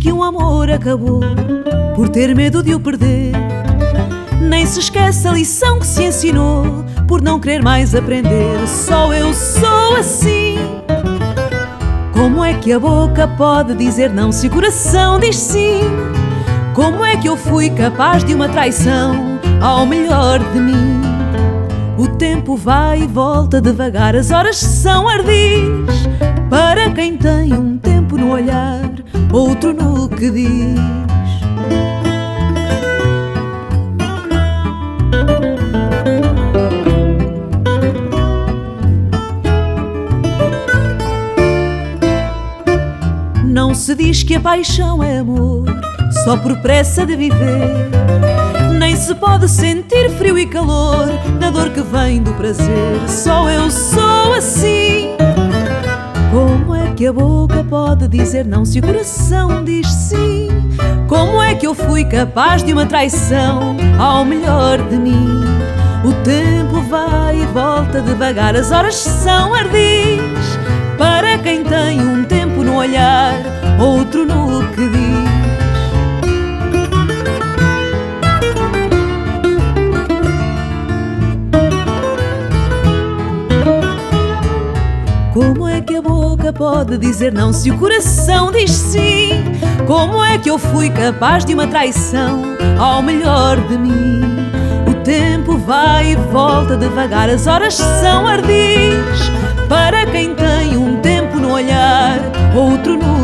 que um amor acabou por ter medo de o perder. Nem se esquece a lição que se ensinou por não querer mais aprender. Só eu sou assim. Como é que a boca pode dizer não se o coração diz sim? Como é que eu fui capaz de uma traição ao melhor de mim? O tempo vai e volta devagar, as horas são ardis. Para quem tem um tempo no que diz. Não se diz que a paixão é amor, só por pressa de viver. Nem se pode sentir frio e calor na dor que vem do prazer. Só eu sou assim. Que a boca pode dizer não se o coração diz sim? Como é que eu fui capaz de uma traição ao melhor de mim? O tempo vai e volta devagar, as horas são ardis. Para quem tem um tempo no olhar, outro no que diz. Como é que a boca pode dizer não se o coração diz sim? Como é que eu fui capaz de uma traição ao melhor de mim? O tempo vai e volta devagar, as horas são ardis. Para quem tem um tempo no olhar, outro no